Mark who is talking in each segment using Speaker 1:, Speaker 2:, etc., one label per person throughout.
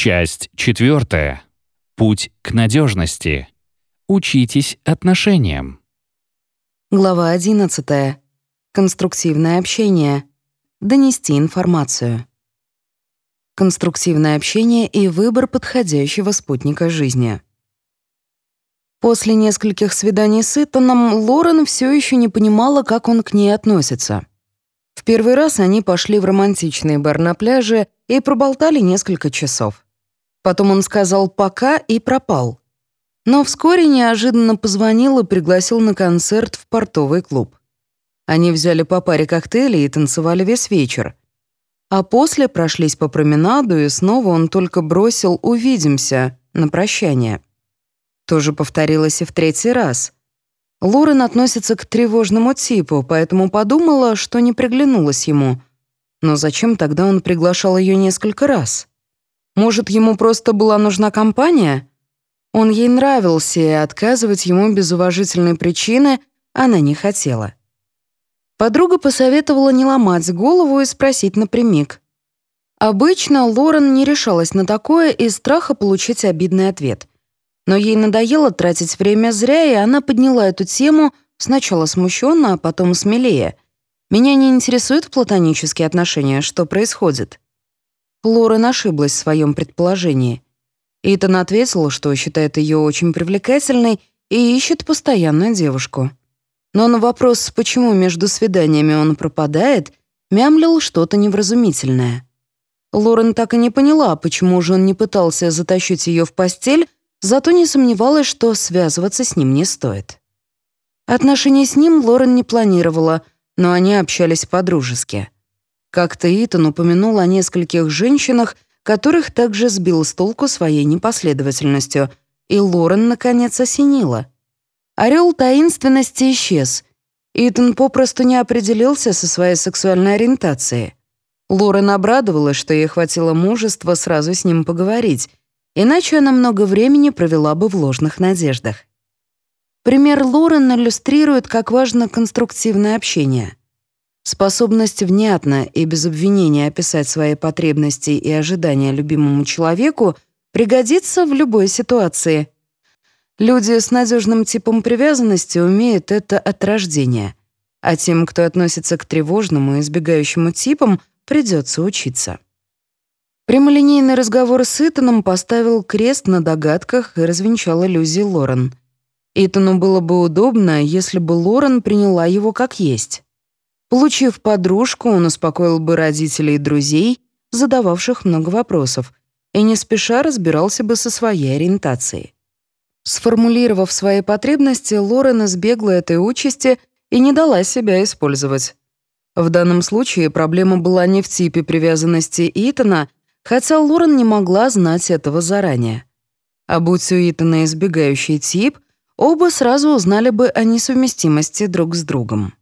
Speaker 1: Часть четвертая. Путь к надежности. Учитесь отношениям.
Speaker 2: Глава 11. Конструктивное общение. Донести информацию. Конструктивное общение и выбор подходящего спутника жизни. После нескольких свиданий с Итаном Лорен все еще не понимала, как он к ней относится. В первый раз они пошли в романтичный бар на пляже и проболтали несколько часов. Потом он сказал «пока» и пропал. Но вскоре неожиданно позвонил и пригласил на концерт в портовый клуб. Они взяли по паре коктейлей и танцевали весь вечер. А после прошлись по променаду, и снова он только бросил «увидимся» на прощание. Тоже повторилось и в третий раз. Лорен относится к тревожному типу, поэтому подумала, что не приглянулась ему. Но зачем тогда он приглашал ее несколько раз? Может, ему просто была нужна компания? Он ей нравился, и отказывать ему без уважительной причины она не хотела. Подруга посоветовала не ломать голову и спросить напрямик. Обычно Лорен не решалась на такое из страха получить обидный ответ. Но ей надоело тратить время зря, и она подняла эту тему сначала смущенно, а потом смелее. «Меня не интересуют платонические отношения, что происходит?» Лорен ошиблась в своем предположении. Итан ответил, что считает ее очень привлекательной и ищет постоянную девушку. Но на вопрос, почему между свиданиями он пропадает, мямлил что-то невразумительное. Лорен так и не поняла, почему же он не пытался затащить ее в постель, зато не сомневалась, что связываться с ним не стоит. Отношения с ним Лорен не планировала, но они общались по-дружески. Как-то Итан упомянул о нескольких женщинах, которых также сбил с толку своей непоследовательностью, и Лорен, наконец, осенила. Орел таинственности исчез. Итан попросту не определился со своей сексуальной ориентацией. Лорен обрадовалась, что ей хватило мужества сразу с ним поговорить, иначе она много времени провела бы в ложных надеждах. Пример Лорен иллюстрирует, как важно конструктивное общение. Способность внятно и без обвинения описать свои потребности и ожидания любимому человеку пригодится в любой ситуации. Люди с надежным типом привязанности умеют это от рождения, а тем, кто относится к тревожному и избегающему типам, придется учиться. Прямолинейный разговор с Итаном поставил крест на догадках и развенчал иллюзии Лорен. Итану было бы удобно, если бы Лорен приняла его как есть. Получив подружку, он успокоил бы родителей и друзей, задававших много вопросов, и не спеша разбирался бы со своей ориентацией. Сформулировав свои потребности, Лорен избегла этой участи и не дала себя использовать. В данном случае проблема была не в типе привязанности Итана, хотя Лорен не могла знать этого заранее. А будь у Итана избегающий тип, оба сразу узнали бы о несовместимости друг с другом.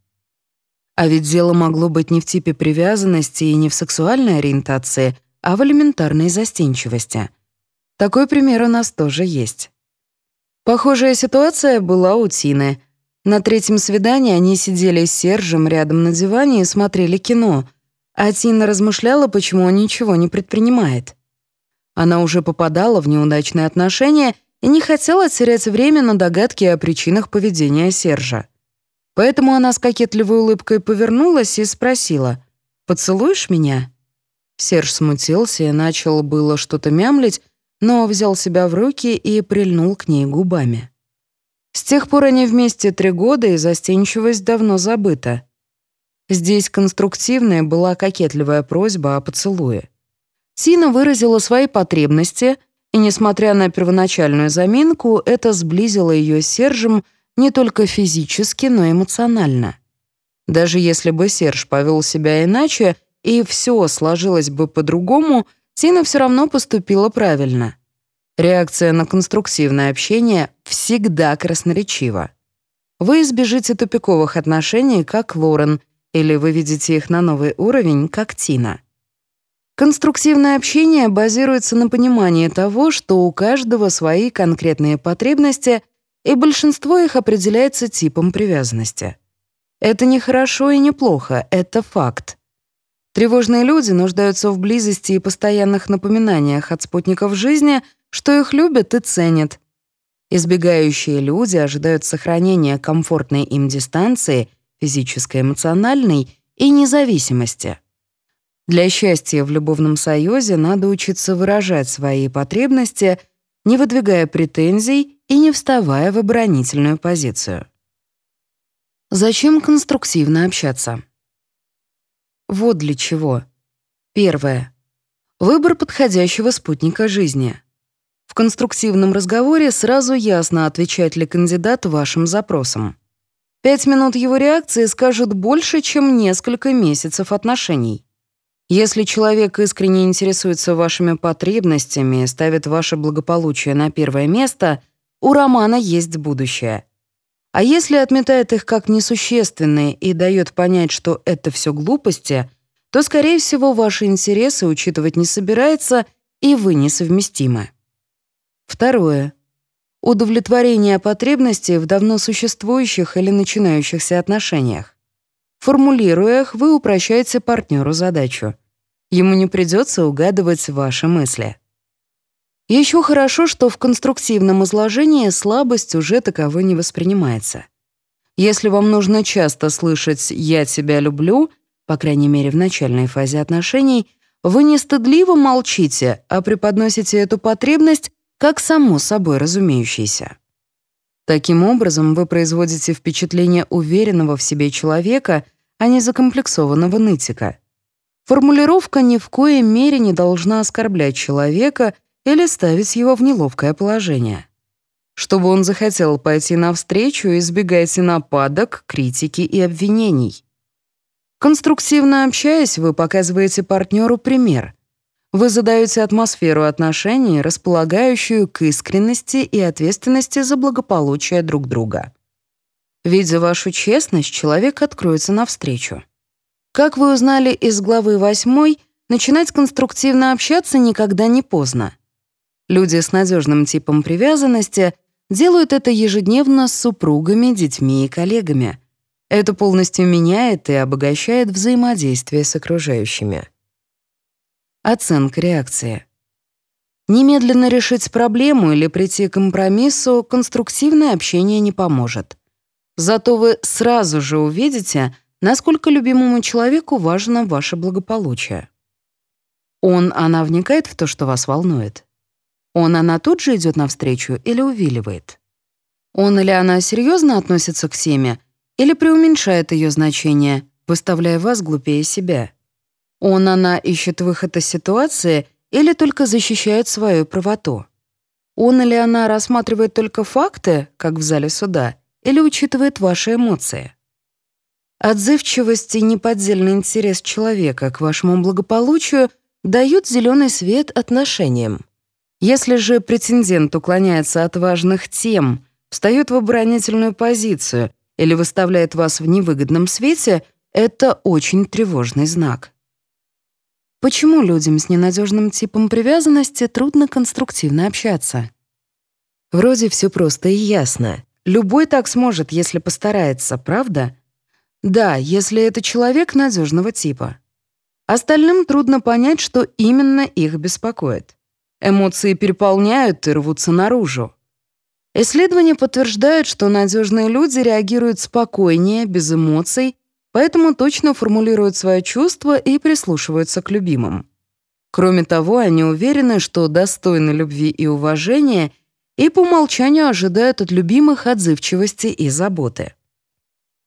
Speaker 2: А ведь дело могло быть не в типе привязанности и не в сексуальной ориентации, а в элементарной застенчивости. Такой пример у нас тоже есть. Похожая ситуация была у Тины. На третьем свидании они сидели с Сержем рядом на диване и смотрели кино, а Тина размышляла, почему он ничего не предпринимает. Она уже попадала в неудачные отношения и не хотела терять время на догадки о причинах поведения Сержа. Поэтому она с кокетливой улыбкой повернулась и спросила, «Поцелуешь меня?» Серж смутился и начал было что-то мямлить, но взял себя в руки и прильнул к ней губами. С тех пор они вместе три года, и застенчивость давно забыта. Здесь конструктивная была кокетливая просьба о поцелуе. Тина выразила свои потребности, и, несмотря на первоначальную заминку, это сблизило ее с Сержем — не только физически, но и эмоционально. Даже если бы Серж повел себя иначе, и все сложилось бы по-другому, Тина все равно поступила правильно. Реакция на конструктивное общение всегда красноречива. Вы избежите тупиковых отношений, как Лорен, или вы видите их на новый уровень, как Тина. Конструктивное общение базируется на понимании того, что у каждого свои конкретные потребности — и большинство их определяется типом привязанности. Это не хорошо и не плохо, это факт. Тревожные люди нуждаются в близости и постоянных напоминаниях от спутников жизни, что их любят и ценят. Избегающие люди ожидают сохранения комфортной им дистанции, физической, эмоциональной и независимости. Для счастья в любовном союзе надо учиться выражать свои потребности, не выдвигая претензий и не вставая в оборонительную позицию. Зачем конструктивно общаться? Вот для чего. Первое. Выбор подходящего спутника жизни. В конструктивном разговоре сразу ясно, отвечает ли кандидат вашим запросам. Пять минут его реакции скажут больше, чем несколько месяцев отношений. Если человек искренне интересуется вашими потребностями и ставит ваше благополучие на первое место, у романа есть будущее. А если отметает их как несущественные и дает понять, что это все глупости, то, скорее всего, ваши интересы учитывать не собирается, и вы несовместимы. Второе. Удовлетворение потребностей в давно существующих или начинающихся отношениях. Формулируя их, вы упрощаете партнеру задачу. Ему не придется угадывать ваши мысли. Еще хорошо, что в конструктивном изложении слабость уже таковой не воспринимается. Если вам нужно часто слышать «я тебя люблю», по крайней мере в начальной фазе отношений, вы не стыдливо молчите, а преподносите эту потребность как само собой разумеющейся. Таким образом, вы производите впечатление уверенного в себе человека, а не закомплексованного нытика. Формулировка ни в коей мере не должна оскорблять человека или ставить его в неловкое положение. Чтобы он захотел пойти навстречу, избегайте нападок, критики и обвинений. Конструктивно общаясь, вы показываете партнеру пример. Вы задаете атмосферу отношений, располагающую к искренности и ответственности за благополучие друг друга. Видя вашу честность, человек откроется навстречу. Как вы узнали из главы 8, начинать конструктивно общаться никогда не поздно. Люди с надежным типом привязанности делают это ежедневно с супругами, детьми и коллегами. Это полностью меняет и обогащает взаимодействие с окружающими. Оценка реакции. Немедленно решить проблему или прийти к компромиссу конструктивное общение не поможет. Зато вы сразу же увидите, насколько любимому человеку важно ваше благополучие. Он, она вникает в то, что вас волнует. Он, она тут же идет навстречу или увиливает. Он или она серьезно относится к теме или преуменьшает ее значение, выставляя вас глупее себя. Он, она ищет выход из ситуации или только защищает свою правоту? Он или она рассматривает только факты, как в зале суда, или учитывает ваши эмоции? Отзывчивость и неподдельный интерес человека к вашему благополучию дают зеленый свет отношениям. Если же претендент уклоняется от важных тем, встает в оборонительную позицию или выставляет вас в невыгодном свете, это очень тревожный знак. Почему людям с ненадежным типом привязанности трудно конструктивно общаться? Вроде все просто и ясно. Любой так сможет, если постарается, правда? Да, если это человек надежного типа. Остальным трудно понять, что именно их беспокоит. Эмоции переполняют и рвутся наружу. Исследования подтверждают, что надежные люди реагируют спокойнее, без эмоций поэтому точно формулируют свои чувства и прислушиваются к любимым. Кроме того, они уверены, что достойны любви и уважения и по умолчанию ожидают от любимых отзывчивости и заботы.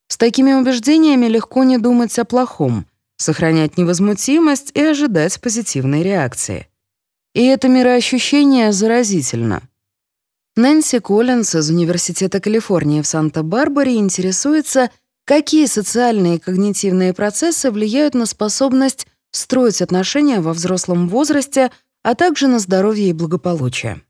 Speaker 2: С такими убеждениями легко не думать о плохом, сохранять невозмутимость и ожидать позитивной реакции. И это мироощущение заразительно. Нэнси Коллинс из Университета Калифорнии в Санта-Барбаре интересуется, Какие социальные и когнитивные процессы влияют на способность строить отношения во взрослом возрасте, а также на здоровье и благополучие?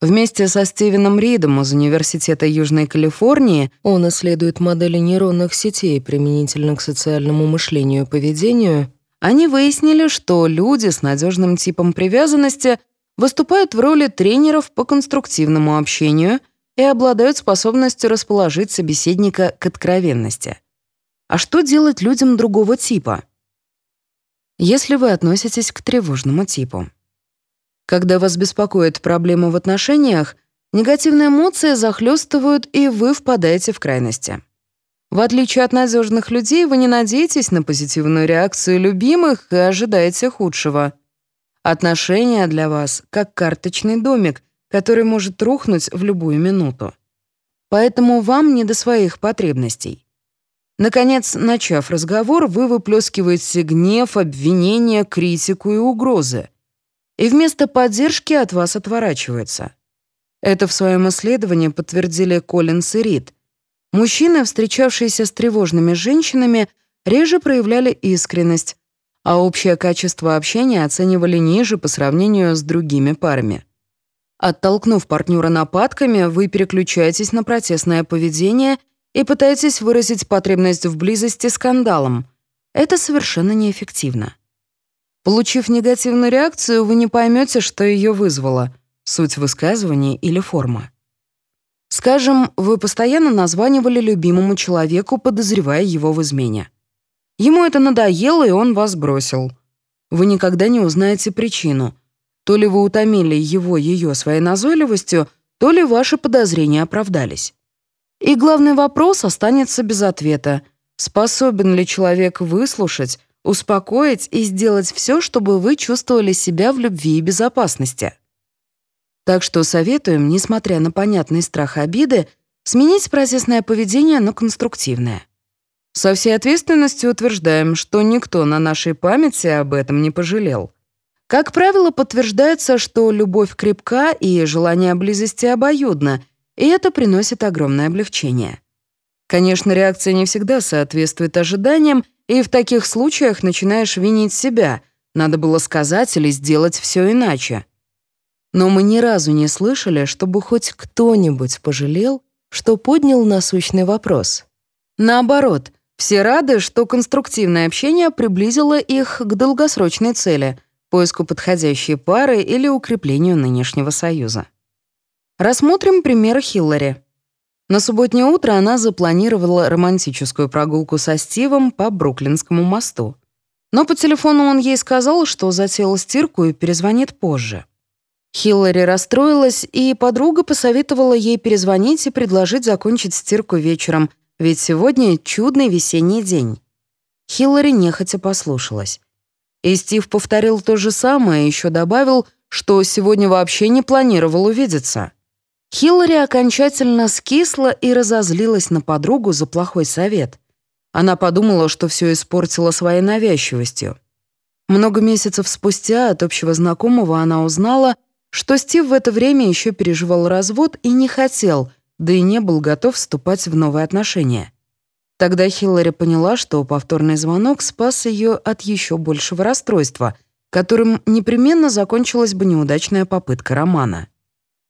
Speaker 2: Вместе со Стивеном Ридом из Университета Южной Калифорнии он исследует модели нейронных сетей применительно к социальному мышлению и поведению. Они выяснили, что люди с надежным типом привязанности выступают в роли тренеров по конструктивному общению – и обладают способностью расположить собеседника к откровенности. А что делать людям другого типа? Если вы относитесь к тревожному типу. Когда вас беспокоит проблема в отношениях, негативные эмоции захлестывают, и вы впадаете в крайности. В отличие от надежных людей, вы не надеетесь на позитивную реакцию любимых и ожидаете худшего. Отношения для вас как карточный домик, который может рухнуть в любую минуту. Поэтому вам не до своих потребностей. Наконец, начав разговор, вы выплескиваете гнев, обвинения, критику и угрозы. И вместо поддержки от вас отворачиваются. Это в своем исследовании подтвердили Коллинс и Рид. Мужчины, встречавшиеся с тревожными женщинами, реже проявляли искренность, а общее качество общения оценивали ниже по сравнению с другими парами. Оттолкнув партнера нападками, вы переключаетесь на протестное поведение и пытаетесь выразить потребность в близости скандалом. Это совершенно неэффективно. Получив негативную реакцию, вы не поймете, что ее вызвало — суть высказывания или форма. Скажем, вы постоянно названивали любимому человеку, подозревая его в измене. Ему это надоело, и он вас бросил. Вы никогда не узнаете причину — то ли вы утомили его ее своей назойливостью, то ли ваши подозрения оправдались. И главный вопрос останется без ответа. Способен ли человек выслушать, успокоить и сделать все, чтобы вы чувствовали себя в любви и безопасности? Так что советуем, несмотря на понятный страх обиды, сменить процессное поведение на конструктивное. Со всей ответственностью утверждаем, что никто на нашей памяти об этом не пожалел. Как правило, подтверждается, что любовь крепка и желание близости обоюдно, и это приносит огромное облегчение. Конечно, реакция не всегда соответствует ожиданиям, и в таких случаях начинаешь винить себя. Надо было сказать или сделать все иначе. Но мы ни разу не слышали, чтобы хоть кто-нибудь пожалел, что поднял насущный вопрос. Наоборот, все рады, что конструктивное общение приблизило их к долгосрочной цели — поиску подходящей пары или укреплению нынешнего союза. Рассмотрим пример Хиллари. На субботнее утро она запланировала романтическую прогулку со Стивом по Бруклинскому мосту. Но по телефону он ей сказал, что затеял стирку и перезвонит позже. Хиллари расстроилась, и подруга посоветовала ей перезвонить и предложить закончить стирку вечером, ведь сегодня чудный весенний день. Хиллари нехотя послушалась. И Стив повторил то же самое, еще добавил, что сегодня вообще не планировал увидеться. Хиллари окончательно скисла и разозлилась на подругу за плохой совет. Она подумала, что все испортила своей навязчивостью. Много месяцев спустя от общего знакомого она узнала, что Стив в это время еще переживал развод и не хотел, да и не был готов вступать в новые отношения. Тогда Хиллари поняла, что повторный звонок спас ее от еще большего расстройства, которым непременно закончилась бы неудачная попытка романа.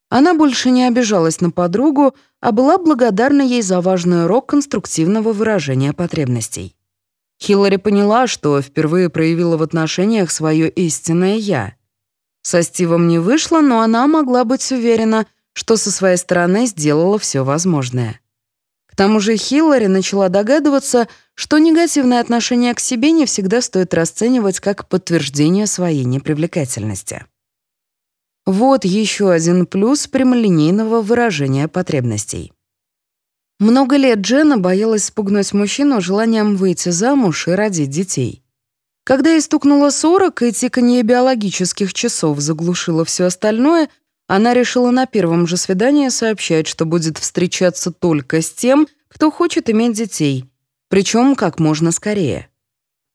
Speaker 2: Она больше не обижалась на подругу, а была благодарна ей за важный урок конструктивного выражения потребностей. Хиллари поняла, что впервые проявила в отношениях свое истинное «я». Со Стивом не вышло, но она могла быть уверена, что со своей стороны сделала все возможное. К тому же Хиллари начала догадываться, что негативное отношение к себе не всегда стоит расценивать как подтверждение своей непривлекательности. Вот еще один плюс прямолинейного выражения потребностей. Много лет Джена боялась спугнуть мужчину желанием выйти замуж и родить детей. Когда ей стукнуло 40 и тиканье биологических часов заглушило все остальное — она решила на первом же свидании сообщать, что будет встречаться только с тем, кто хочет иметь детей, причем как можно скорее.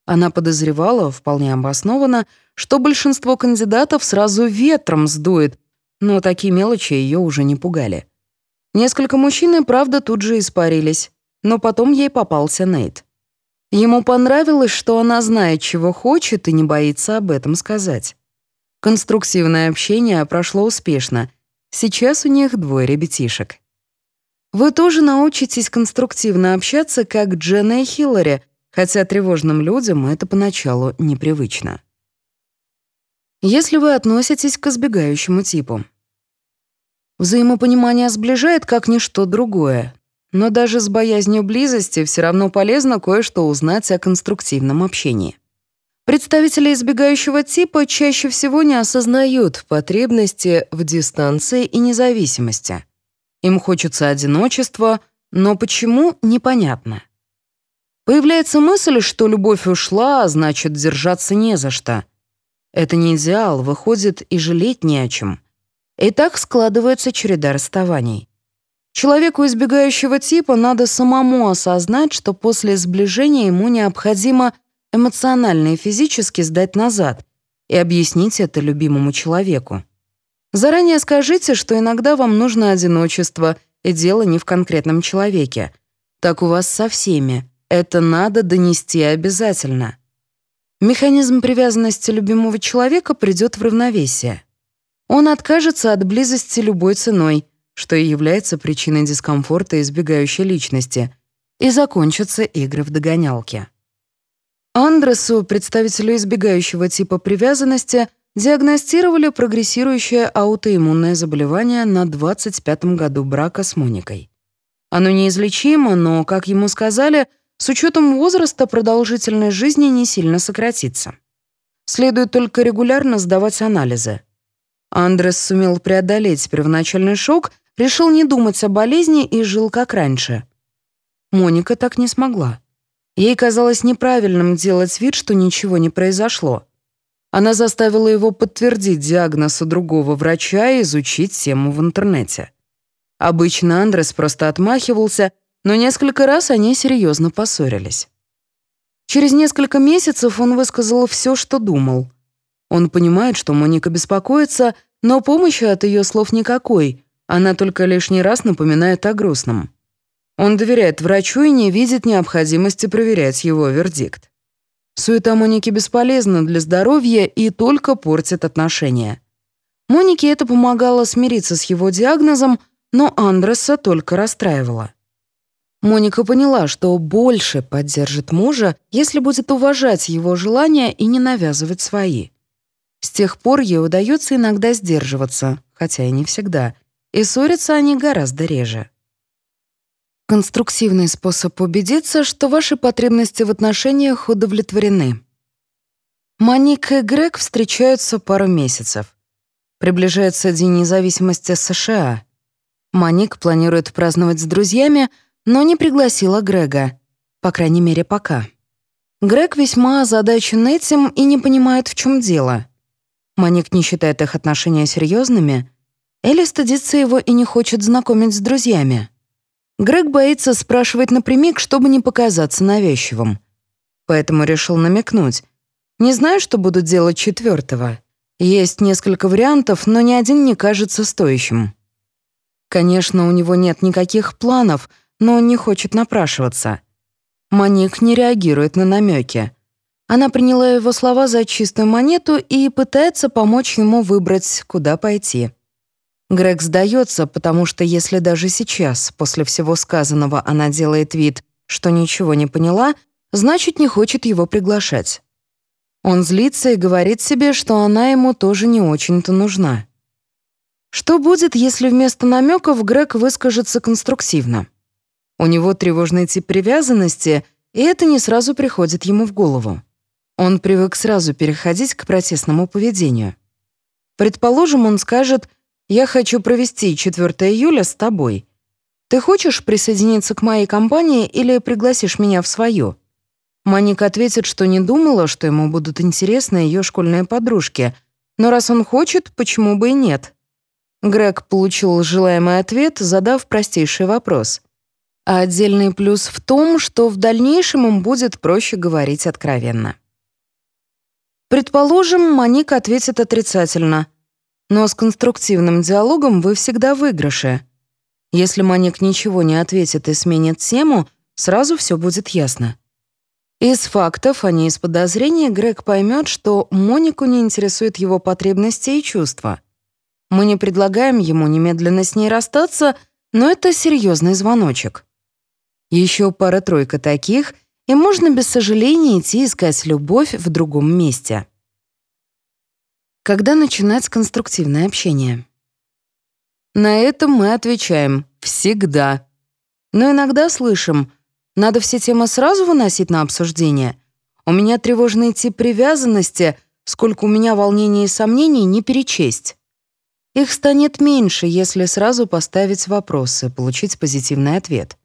Speaker 2: Она подозревала, вполне обоснованно, что большинство кандидатов сразу ветром сдует, но такие мелочи ее уже не пугали. Несколько мужчин и правда тут же испарились, но потом ей попался Нейт. Ему понравилось, что она знает, чего хочет и не боится об этом сказать. Конструктивное общение прошло успешно. Сейчас у них двое ребятишек. Вы тоже научитесь конструктивно общаться, как Дженна и Хиллари, хотя тревожным людям это поначалу непривычно. Если вы относитесь к избегающему типу. Взаимопонимание сближает как ничто другое, но даже с боязнью близости все равно полезно кое-что узнать о конструктивном общении. Представители избегающего типа чаще всего не осознают потребности в дистанции и независимости. Им хочется одиночества, но почему — непонятно. Появляется мысль, что любовь ушла, а значит, держаться не за что. Это не идеал, выходит, и жалеть не о чем. И так складывается череда расставаний. Человеку избегающего типа надо самому осознать, что после сближения ему необходимо эмоционально и физически сдать назад и объяснить это любимому человеку. Заранее скажите, что иногда вам нужно одиночество, и дело не в конкретном человеке. Так у вас со всеми. Это надо донести обязательно. Механизм привязанности любимого человека придет в равновесие. Он откажется от близости любой ценой, что и является причиной дискомфорта избегающей личности, и закончатся игры в догонялки. Андресу, представителю избегающего типа привязанности, диагностировали прогрессирующее аутоиммунное заболевание на 25-м году брака с Моникой. Оно неизлечимо, но, как ему сказали, с учетом возраста продолжительность жизни не сильно сократится. Следует только регулярно сдавать анализы. Андрес сумел преодолеть первоначальный шок, решил не думать о болезни и жил как раньше. Моника так не смогла. Ей казалось неправильным делать вид, что ничего не произошло. Она заставила его подтвердить диагноз у другого врача и изучить тему в интернете. Обычно Андрес просто отмахивался, но несколько раз они серьезно поссорились. Через несколько месяцев он высказал все, что думал. Он понимает, что Моника беспокоится, но помощи от ее слов никакой, она только лишний раз напоминает о грустном. Он доверяет врачу и не видит необходимости проверять его вердикт. Суета Моники бесполезна для здоровья и только портит отношения. Монике это помогало смириться с его диагнозом, но Андреса только расстраивало. Моника поняла, что больше поддержит мужа, если будет уважать его желания и не навязывать свои. С тех пор ей удается иногда сдерживаться, хотя и не всегда, и ссорятся они гораздо реже. Конструктивный способ убедиться, что ваши потребности в отношениях удовлетворены. Моник и Грег встречаются пару месяцев. Приближается День независимости США. Моник планирует праздновать с друзьями, но не пригласила Грега. По крайней мере, пока. Грег весьма озадачен этим и не понимает, в чем дело. Моник не считает их отношения серьезными. Элли стыдится его и не хочет знакомить с друзьями. Грег боится спрашивать напрямик, чтобы не показаться навязчивым. Поэтому решил намекнуть. «Не знаю, что буду делать четвертого. Есть несколько вариантов, но ни один не кажется стоящим». Конечно, у него нет никаких планов, но он не хочет напрашиваться. Маник не реагирует на намеки. Она приняла его слова за чистую монету и пытается помочь ему выбрать, куда пойти. Грег сдается, потому что если даже сейчас, после всего сказанного, она делает вид, что ничего не поняла, значит, не хочет его приглашать. Он злится и говорит себе, что она ему тоже не очень-то нужна. Что будет, если вместо намеков Грег выскажется конструктивно? У него тревожный тип привязанности, и это не сразу приходит ему в голову. Он привык сразу переходить к протестному поведению. Предположим, он скажет я хочу провести 4 июля с тобой. Ты хочешь присоединиться к моей компании или пригласишь меня в свою?» Маника ответит, что не думала, что ему будут интересны ее школьные подружки, но раз он хочет, почему бы и нет? Грег получил желаемый ответ, задав простейший вопрос. А отдельный плюс в том, что в дальнейшем им будет проще говорить откровенно. Предположим, Маника ответит отрицательно — но с конструктивным диалогом вы всегда в выигрыше. Если Маник ничего не ответит и сменит тему, сразу все будет ясно. Из фактов, а не из подозрений, Грег поймет, что Монику не интересуют его потребности и чувства. Мы не предлагаем ему немедленно с ней расстаться, но это серьезный звоночек. Еще пара-тройка таких, и можно без сожаления идти искать любовь в другом месте. Когда начинать конструктивное общение? На это мы отвечаем «всегда». Но иногда слышим «надо все темы сразу выносить на обсуждение». У меня тревожный тип привязанности, сколько у меня волнений и сомнений, не перечесть. Их станет меньше, если сразу поставить вопросы, получить позитивный ответ.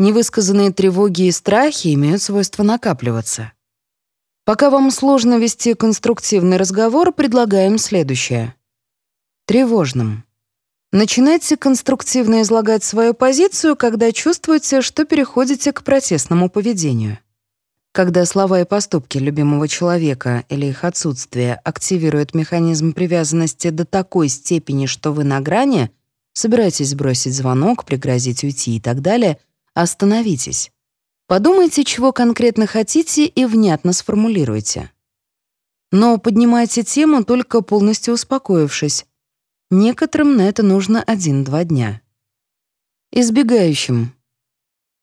Speaker 2: Невысказанные тревоги и страхи имеют свойство накапливаться. Пока вам сложно вести конструктивный разговор, предлагаем следующее. Тревожным. Начинайте конструктивно излагать свою позицию, когда чувствуете, что переходите к протестному поведению. Когда слова и поступки любимого человека или их отсутствие активируют механизм привязанности до такой степени, что вы на грани, собираетесь бросить звонок, пригрозить уйти и так далее, остановитесь. Подумайте, чего конкретно хотите и внятно сформулируйте. Но поднимайте тему, только полностью успокоившись. Некоторым на это нужно один-два дня. Избегающим.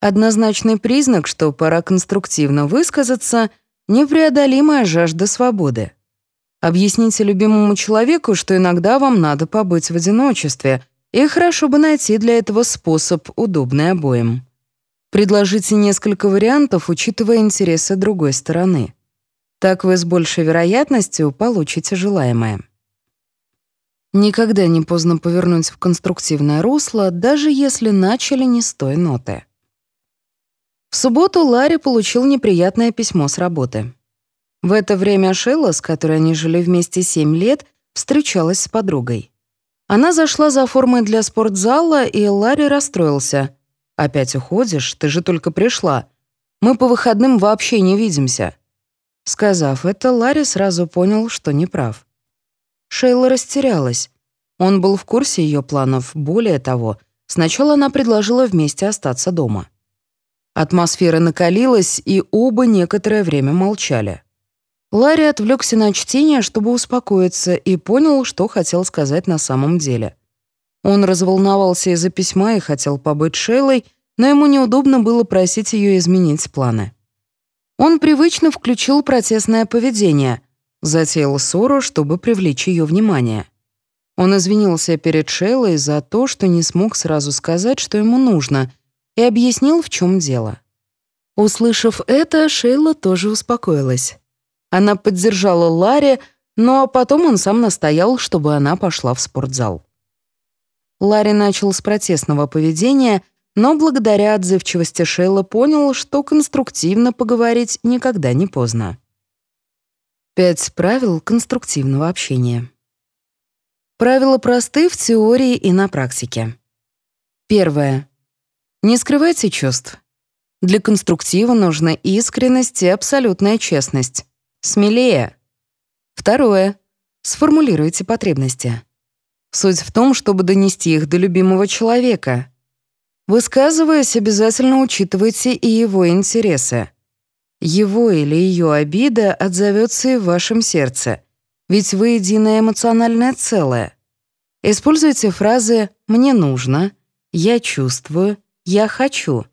Speaker 2: Однозначный признак, что пора конструктивно высказаться — непреодолимая жажда свободы. Объясните любимому человеку, что иногда вам надо побыть в одиночестве, и хорошо бы найти для этого способ, удобный обоим. Предложите несколько вариантов, учитывая интересы другой стороны. Так вы с большей вероятностью получите желаемое. Никогда не поздно повернуть в конструктивное русло, даже если начали не с той ноты. В субботу Ларри получил неприятное письмо с работы. В это время Шелла, с которой они жили вместе 7 лет, встречалась с подругой. Она зашла за формой для спортзала, и Ларри расстроился. «Опять уходишь? Ты же только пришла. Мы по выходным вообще не видимся». Сказав это, Ларри сразу понял, что не прав. Шейла растерялась. Он был в курсе ее планов, более того, сначала она предложила вместе остаться дома. Атмосфера накалилась, и оба некоторое время молчали. Ларри отвлекся на чтение, чтобы успокоиться, и понял, что хотел сказать на самом деле. Он разволновался из-за письма и хотел побыть Шейлой, но ему неудобно было просить ее изменить планы. Он привычно включил протестное поведение, затеял ссору, чтобы привлечь ее внимание. Он извинился перед Шейлой за то, что не смог сразу сказать, что ему нужно, и объяснил, в чем дело. Услышав это, Шейла тоже успокоилась. Она поддержала Ларри, но потом он сам настоял, чтобы она пошла в спортзал. Ларри начал с протестного поведения, но благодаря отзывчивости Шейла понял, что конструктивно поговорить никогда не поздно. Пять правил конструктивного общения. Правила просты в теории и на практике. Первое. Не скрывайте чувств. Для конструктива нужна искренность и абсолютная честность. Смелее. Второе. Сформулируйте потребности. Суть в том, чтобы донести их до любимого человека. Высказываясь, обязательно учитывайте и его интересы. Его или ее обида отзовется и в вашем сердце, ведь вы единое эмоциональное целое. Используйте фразы «мне нужно», «я чувствую», «я хочу»,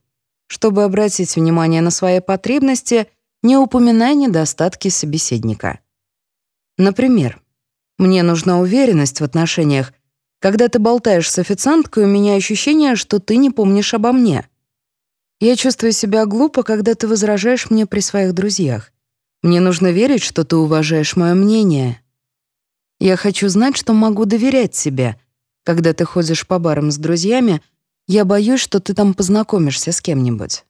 Speaker 2: чтобы обратить внимание на свои потребности, не упоминая недостатки собеседника. Например, «Мне нужна уверенность в отношениях. Когда ты болтаешь с официанткой, у меня ощущение, что ты не помнишь обо мне». «Я чувствую себя глупо, когда ты возражаешь мне при своих друзьях. Мне нужно верить, что ты уважаешь мое мнение. Я хочу знать, что могу доверять тебе. Когда ты ходишь по барам с друзьями — я боюсь, что ты там познакомишься с кем-нибудь.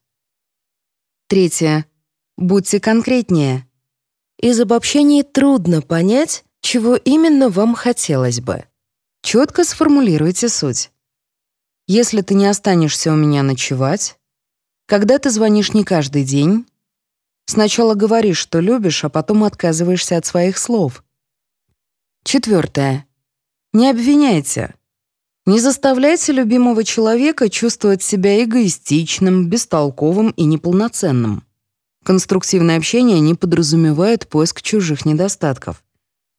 Speaker 2: Третье. Будьте конкретнее. Из обобщений трудно понять, чего именно вам хотелось бы. Четко сформулируйте суть. Если ты не останешься у меня ночевать, когда ты звонишь не каждый день, сначала говоришь, что любишь, а потом отказываешься от своих слов. Четвертое. Не обвиняйте. Не заставляйте любимого человека чувствовать себя эгоистичным, бестолковым и неполноценным. Конструктивное общение не подразумевает поиск чужих недостатков.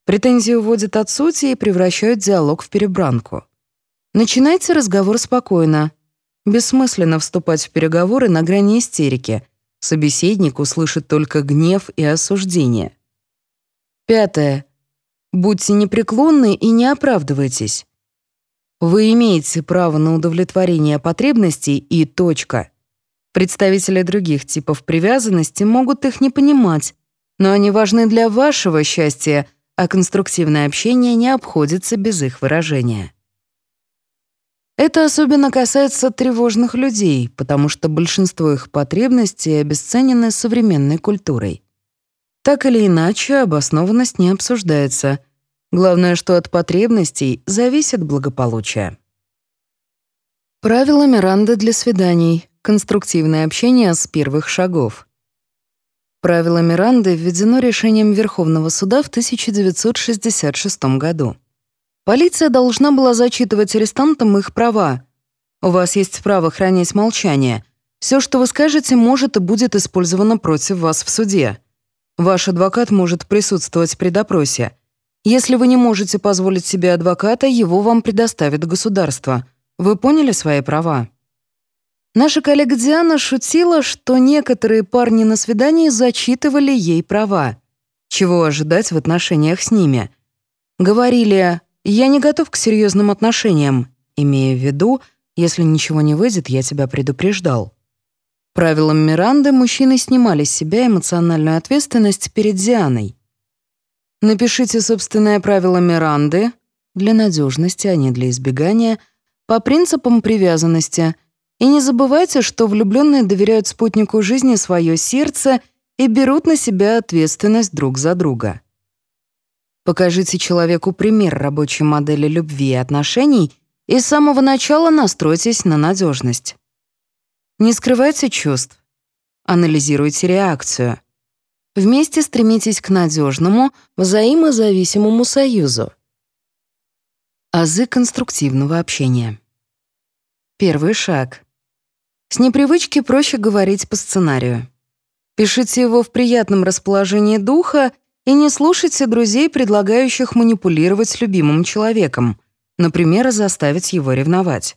Speaker 2: Претензии уводят от сути и превращают диалог в перебранку. Начинайте разговор спокойно. Бессмысленно вступать в переговоры на грани истерики. Собеседник услышит только гнев и осуждение. Пятое. Будьте непреклонны и не оправдывайтесь. Вы имеете право на удовлетворение потребностей и точка. Представители других типов привязанности могут их не понимать, но они важны для вашего счастья, а конструктивное общение не обходится без их выражения. Это особенно касается тревожных людей, потому что большинство их потребностей обесценены современной культурой. Так или иначе, обоснованность не обсуждается. Главное, что от потребностей зависит благополучие. Правила Миранды для свиданий. Конструктивное общение с первых шагов. Правило Миранды введено решением Верховного суда в 1966 году. Полиция должна была зачитывать арестантам их права. У вас есть право хранить молчание. Все, что вы скажете, может и будет использовано против вас в суде. Ваш адвокат может присутствовать при допросе. Если вы не можете позволить себе адвоката, его вам предоставит государство. Вы поняли свои права? Наша коллега Диана шутила, что некоторые парни на свидании зачитывали ей права. Чего ожидать в отношениях с ними? Говорили «я не готов к серьезным отношениям», имея в виду «если ничего не выйдет, я тебя предупреждал». Правилам Миранды мужчины снимали с себя эмоциональную ответственность перед Дианой. Напишите собственное правило Миранды для надежности, а не для избегания, по принципам привязанности — и не забывайте, что влюбленные доверяют спутнику жизни свое сердце и берут на себя ответственность друг за друга. Покажите человеку пример рабочей модели любви и отношений и с самого начала настройтесь на надежность. Не скрывайте чувств. Анализируйте реакцию. Вместе стремитесь к надежному, взаимозависимому союзу. Азы конструктивного общения. Первый шаг. С непривычки проще говорить по сценарию. Пишите его в приятном расположении духа и не слушайте друзей, предлагающих манипулировать любимым человеком, например, заставить его ревновать.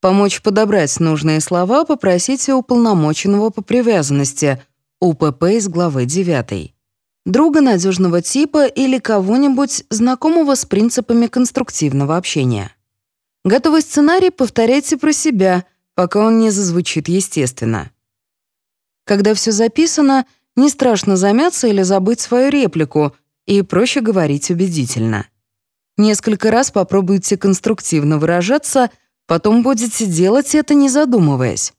Speaker 2: Помочь подобрать нужные слова попросите у полномоченного по привязанности, УПП из главы 9. Друга надежного типа или кого-нибудь, знакомого с принципами конструктивного общения. Готовый сценарий повторяйте про себя — пока он не зазвучит естественно. Когда все записано, не страшно замяться или забыть свою реплику, и проще говорить убедительно. Несколько раз попробуйте конструктивно выражаться, потом будете делать это, не задумываясь.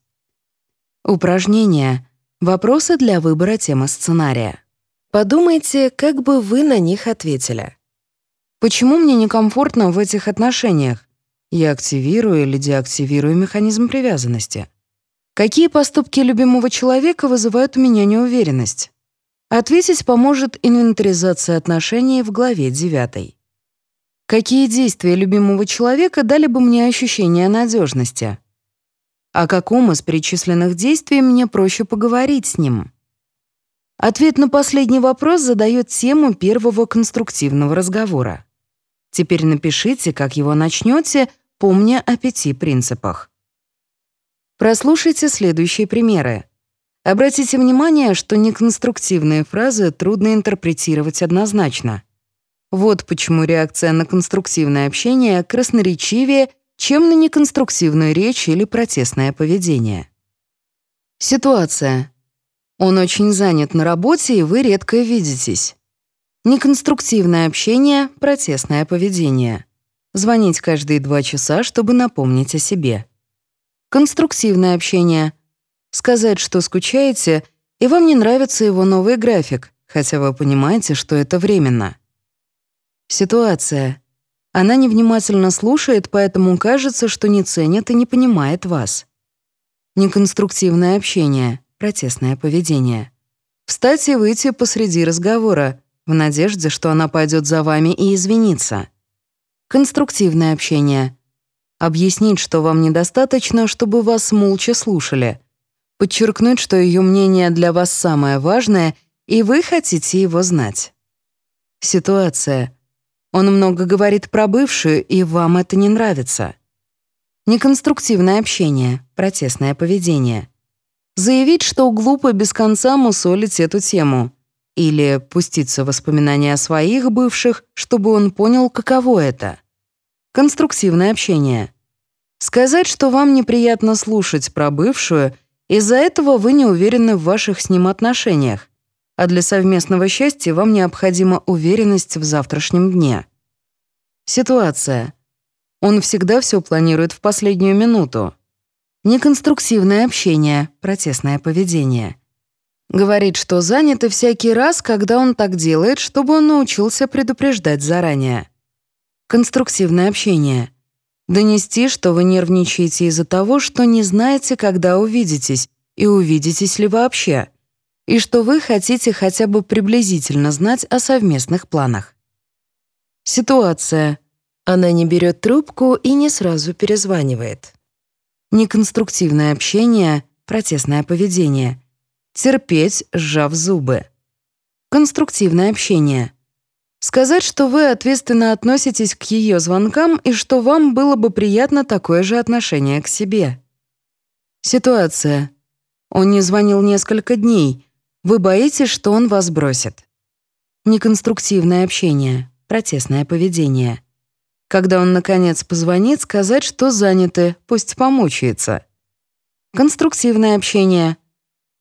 Speaker 2: Упражнения. Вопросы для выбора темы сценария. Подумайте, как бы вы на них ответили. Почему мне некомфортно в этих отношениях? Я активирую или деактивирую механизм привязанности. Какие поступки любимого человека вызывают у меня неуверенность? Ответить поможет инвентаризация отношений в главе 9. Какие действия любимого человека дали бы мне ощущение надежности? О каком из перечисленных действий мне проще поговорить с ним? Ответ на последний вопрос задает тему первого конструктивного разговора. Теперь напишите, как его начнете, помня о пяти принципах. Прослушайте следующие примеры. Обратите внимание, что неконструктивные фразы трудно интерпретировать однозначно. Вот почему реакция на конструктивное общение красноречивее, чем на неконструктивную речь или протестное поведение. Ситуация. Он очень занят на работе, и вы редко видитесь. Неконструктивное общение, протестное поведение. Звонить каждые два часа, чтобы напомнить о себе. Конструктивное общение. Сказать, что скучаете, и вам не нравится его новый график, хотя вы понимаете, что это временно. Ситуация. Она невнимательно слушает, поэтому кажется, что не ценит и не понимает вас. Неконструктивное общение, протестное поведение. Встать и выйти посреди разговора, в надежде, что она пойдет за вами и извинится. Конструктивное общение. Объяснить, что вам недостаточно, чтобы вас молча слушали. Подчеркнуть, что ее мнение для вас самое важное, и вы хотите его знать. Ситуация. Он много говорит про бывшую, и вам это не нравится. Неконструктивное общение, протестное поведение. Заявить, что глупо без конца мусолить эту тему — или пуститься в воспоминания о своих бывших, чтобы он понял, каково это. Конструктивное общение. Сказать, что вам неприятно слушать про бывшую, из-за этого вы не уверены в ваших с ним отношениях. а для совместного счастья вам необходима уверенность в завтрашнем дне. Ситуация. Он всегда все планирует в последнюю минуту. Неконструктивное общение, протестное поведение. Говорит, что занят и всякий раз, когда он так делает, чтобы он научился предупреждать заранее. Конструктивное общение. Донести, что вы нервничаете из-за того, что не знаете, когда увидитесь, и увидитесь ли вообще, и что вы хотите хотя бы приблизительно знать о совместных планах. Ситуация. Она не берет трубку и не сразу перезванивает. Неконструктивное общение, протестное поведение. Терпеть, сжав зубы. Конструктивное общение. Сказать, что вы ответственно относитесь к ее звонкам и что вам было бы приятно такое же отношение к себе. Ситуация. Он не звонил несколько дней. Вы боитесь, что он вас бросит. Неконструктивное общение, протестное поведение. Когда он, наконец, позвонит, сказать, что заняты, пусть помучается. Конструктивное общение.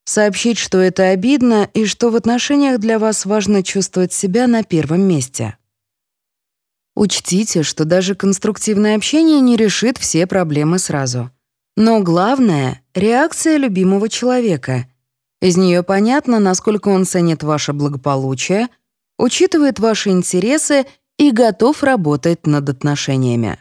Speaker 2: Сообщить, что это обидно и что в отношениях для вас важно чувствовать себя на первом месте. Учтите, что даже конструктивное общение не решит все проблемы сразу. Но главное — реакция любимого человека. Из нее понятно, насколько он ценит ваше благополучие, учитывает ваши интересы и готов работать над отношениями.